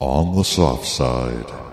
On the soft side.